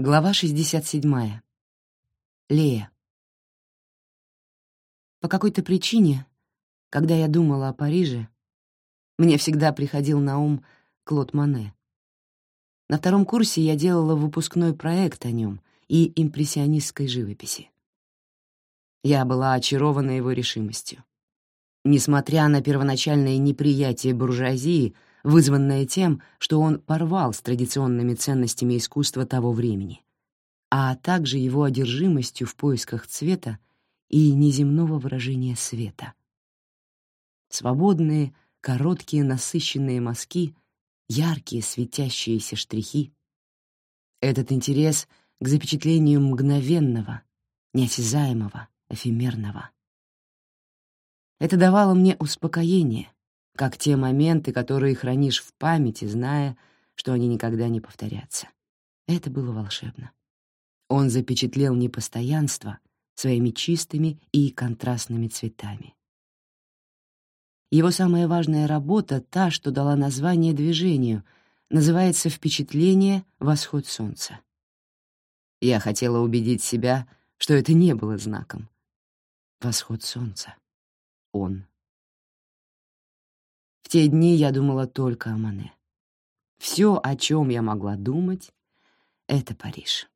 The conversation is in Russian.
Глава 67. Лея. По какой-то причине, когда я думала о Париже, мне всегда приходил на ум Клод Мане. На втором курсе я делала выпускной проект о нем и импрессионистской живописи. Я была очарована его решимостью. Несмотря на первоначальное неприятие буржуазии — вызванное тем, что он порвал с традиционными ценностями искусства того времени, а также его одержимостью в поисках цвета и неземного выражения света. Свободные, короткие, насыщенные мазки, яркие светящиеся штрихи. Этот интерес к запечатлению мгновенного, неосязаемого, эфемерного. Это давало мне успокоение — как те моменты, которые хранишь в памяти, зная, что они никогда не повторятся. Это было волшебно. Он запечатлел непостоянство своими чистыми и контрастными цветами. Его самая важная работа, та, что дала название движению, называется «Впечатление. Восход солнца». Я хотела убедить себя, что это не было знаком. Восход солнца. Он. В те дни я думала только о Мане. Все, о чем я могла думать, — это Париж.